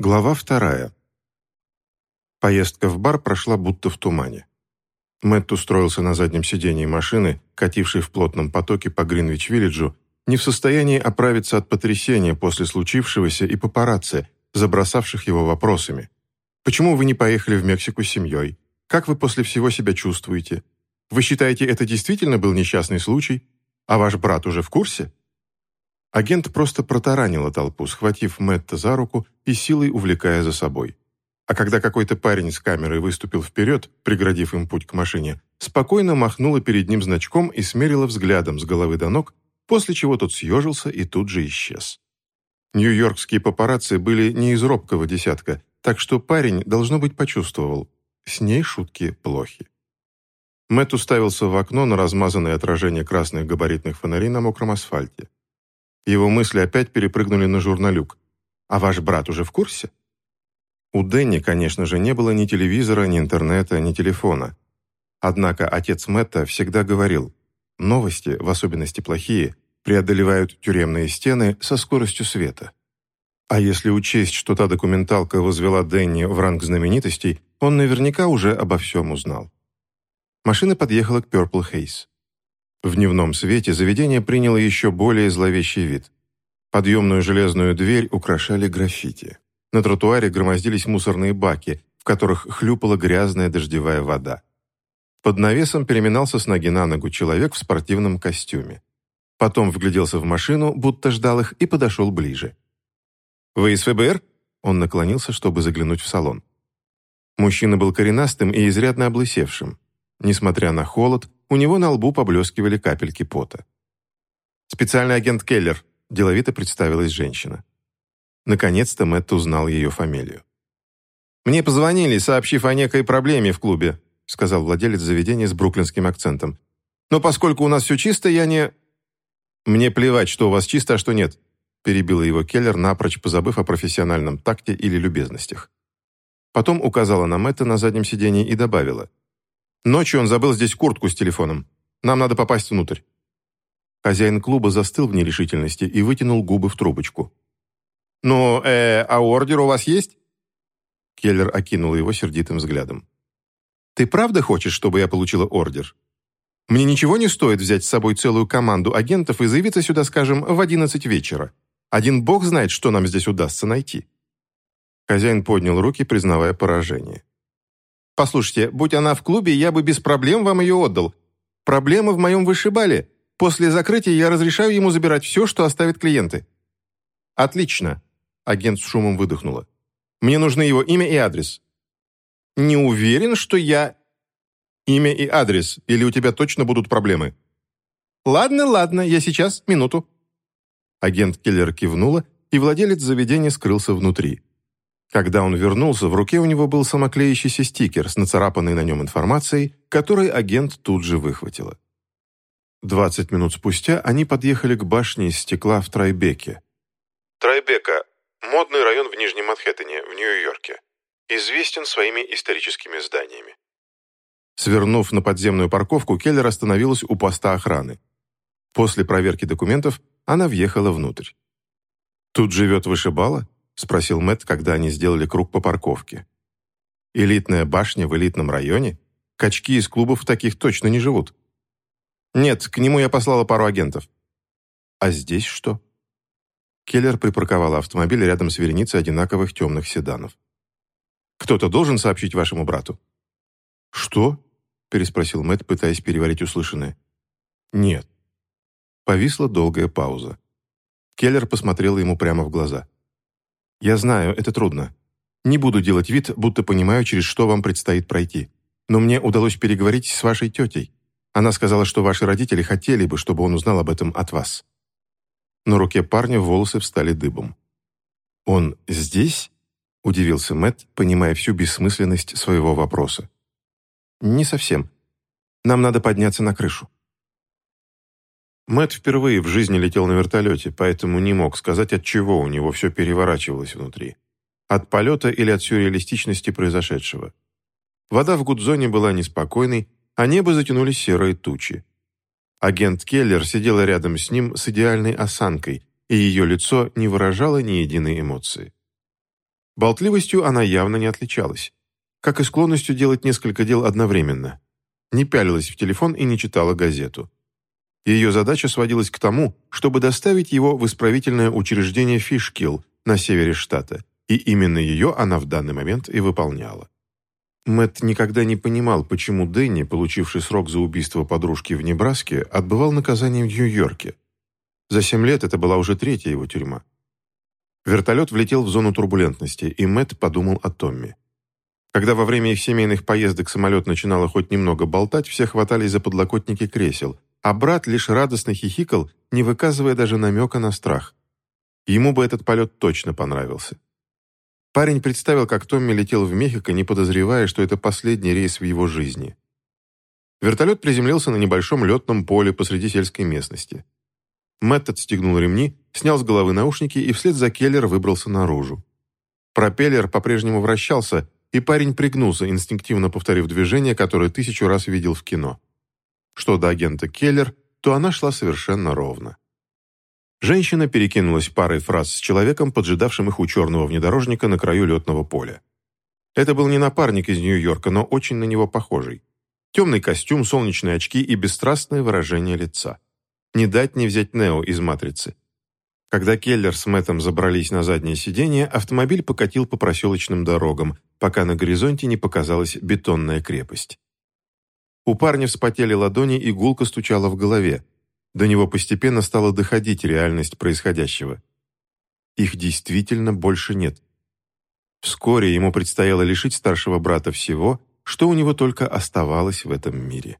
Глава вторая. Поездка в бар прошла будто в тумане. Мэтт устроился на заднем сидении машины, катившей в плотном потоке по Гринвич-Виллиджу, не в состоянии оправиться от потрясения после случившегося и папарацци, забросавших его вопросами. «Почему вы не поехали в Мексику с семьей? Как вы после всего себя чувствуете? Вы считаете, это действительно был несчастный случай? А ваш брат уже в курсе?» Агент просто протаранила толпу, схватив Мэтта за руку и силой увлекая за собой. А когда какой-то парень с камерой выступил вперед, преградив им путь к машине, спокойно махнула перед ним значком и смерила взглядом с головы до ног, после чего тот съежился и тут же исчез. Нью-Йоркские папарацци были не из робкого десятка, так что парень, должно быть, почувствовал. С ней шутки плохи. Мэтт уставился в окно на размазанное отражение красных габаритных фонарей на мокром асфальте. Его мысли опять перепрыгнули на журналюк. «А ваш брат уже в курсе?» У Дэнни, конечно же, не было ни телевизора, ни интернета, ни телефона. Однако отец Мэтта всегда говорил, новости, в особенности плохие, преодолевают тюремные стены со скоростью света. А если учесть, что та документалка возвела Дэнни в ранг знаменитостей, он наверняка уже обо всем узнал. Машина подъехала к Purple Haze. В дневном свете заведение приняло еще более зловещий вид. Подъемную железную дверь украшали граффити. На тротуаре громоздились мусорные баки, в которых хлюпала грязная дождевая вода. Под навесом переминался с ноги на ногу человек в спортивном костюме. Потом вгляделся в машину, будто ждал их, и подошел ближе. «Вы из ФБР?» Он наклонился, чтобы заглянуть в салон. Мужчина был коренастым и изрядно облысевшим. Несмотря на холод, у него на лбу поблескивали капельки пота. «Специальный агент Келлер», – деловито представилась женщина. Наконец-то Мэтт узнал ее фамилию. «Мне позвонили, сообщив о некой проблеме в клубе», – сказал владелец заведения с бруклинским акцентом. «Но поскольку у нас все чисто, я не...» «Мне плевать, что у вас чисто, а что нет», – перебила его Келлер, напрочь позабыв о профессиональном такте или любезностях. Потом указала на Мэтта на заднем сидении и добавила – Ночью он забыл здесь куртку с телефоном. Нам надо попасть внутрь». Хозяин клуба застыл в нерешительности и вытянул губы в трубочку. «Ну, э, а ордер у вас есть?» Келлер окинул его сердитым взглядом. «Ты правда хочешь, чтобы я получила ордер? Мне ничего не стоит взять с собой целую команду агентов и заявиться сюда, скажем, в одиннадцать вечера. Один бог знает, что нам здесь удастся найти». Хозяин поднял руки, признавая поражение. Послушайте, будь она в клубе, я бы без проблем вам ее отдал. Проблема в моем вышибале. После закрытия я разрешаю ему забирать все, что оставят клиенты». «Отлично», — агент с шумом выдохнула. «Мне нужны его имя и адрес». «Не уверен, что я...» «Имя и адрес, или у тебя точно будут проблемы?» «Ладно, ладно, я сейчас, минуту». Агент Келлер кивнула, и владелец заведения скрылся внутри. Когда он вернулся, в руке у него был самоклеящийся стикер с нацарапанной на нем информацией, который агент тут же выхватила. Двадцать минут спустя они подъехали к башне из стекла в Трайбеке. Трайбека – модный район в Нижнем Манхэттене, в Нью-Йорке. Известен своими историческими зданиями. Свернув на подземную парковку, Келлер остановилась у поста охраны. После проверки документов она въехала внутрь. «Тут живет вышибала?» Спросил Мэтт, когда они сделали круг по парковке. «Элитная башня в элитном районе? Качки из клубов таких точно не живут». «Нет, к нему я послала пару агентов». «А здесь что?» Келлер припарковал автомобиль рядом с вереницей одинаковых темных седанов. «Кто-то должен сообщить вашему брату?» «Что?» – переспросил Мэтт, пытаясь переварить услышанное. «Нет». Повисла долгая пауза. Келлер посмотрел ему прямо в глаза. Я знаю, это трудно. Не буду делать вид, будто понимаю, через что вам предстоит пройти. Но мне удалось переговорить с вашей тетей. Она сказала, что ваши родители хотели бы, чтобы он узнал об этом от вас». На руке парня волосы встали дыбом. «Он здесь?» – удивился Мэтт, понимая всю бессмысленность своего вопроса. «Не совсем. Нам надо подняться на крышу». Мэтт впервые в жизни летел на вертолете, поэтому не мог сказать, от чего у него все переворачивалось внутри. От полета или от сюрреалистичности произошедшего. Вода в гудзоне была неспокойной, а небо затянули серые тучи. Агент Келлер сидела рядом с ним с идеальной осанкой, и ее лицо не выражало ни единой эмоции. Болтливостью она явно не отличалась, как и склонностью делать несколько дел одновременно. Не пялилась в телефон и не читала газету. Ее задача сводилась к тому, чтобы доставить его в исправительное учреждение Фишкилл на севере штата, и именно ее она в данный момент и выполняла. Мэтт никогда не понимал, почему Дэнни, получивший срок за убийство подружки в Небраске, отбывал наказание в Нью-Йорке. За семь лет это была уже третья его тюрьма. Вертолет влетел в зону турбулентности, и Мэтт подумал о Томми. Когда во время их семейных поездок самолет начинало хоть немного болтать, все хватались за подлокотники кресел, а брат лишь радостно хихикал, не выказывая даже намека на страх. Ему бы этот полет точно понравился. Парень представил, как Томми летел в Мехико, не подозревая, что это последний рейс в его жизни. Вертолет приземлился на небольшом летном поле посреди сельской местности. Мэтт отстегнул ремни, снял с головы наушники и вслед за Келлер выбрался наружу. Пропеллер по-прежнему вращался, и парень пригнулся, инстинктивно повторив движение, которое тысячу раз видел в кино. Что до агента Келлер, то она шла совершенно ровно. Женщина перекинулась парой фраз с человеком, поджидавшим их у черного внедорожника на краю летного поля. Это был не напарник из Нью-Йорка, но очень на него похожий. Темный костюм, солнечные очки и бесстрастное выражение лица. Не дать не взять Нео из «Матрицы». Когда Келлер с Мэттом забрались на заднее сиденье, автомобиль покатил по проселочным дорогам, пока на горизонте не показалась бетонная крепость. У парня вспотели ладони и гулко стучала в голове. До него постепенно стала доходить реальность происходящего. Их действительно больше нет. Вскоре ему предстояло лишить старшего брата всего, что у него только оставалось в этом мире.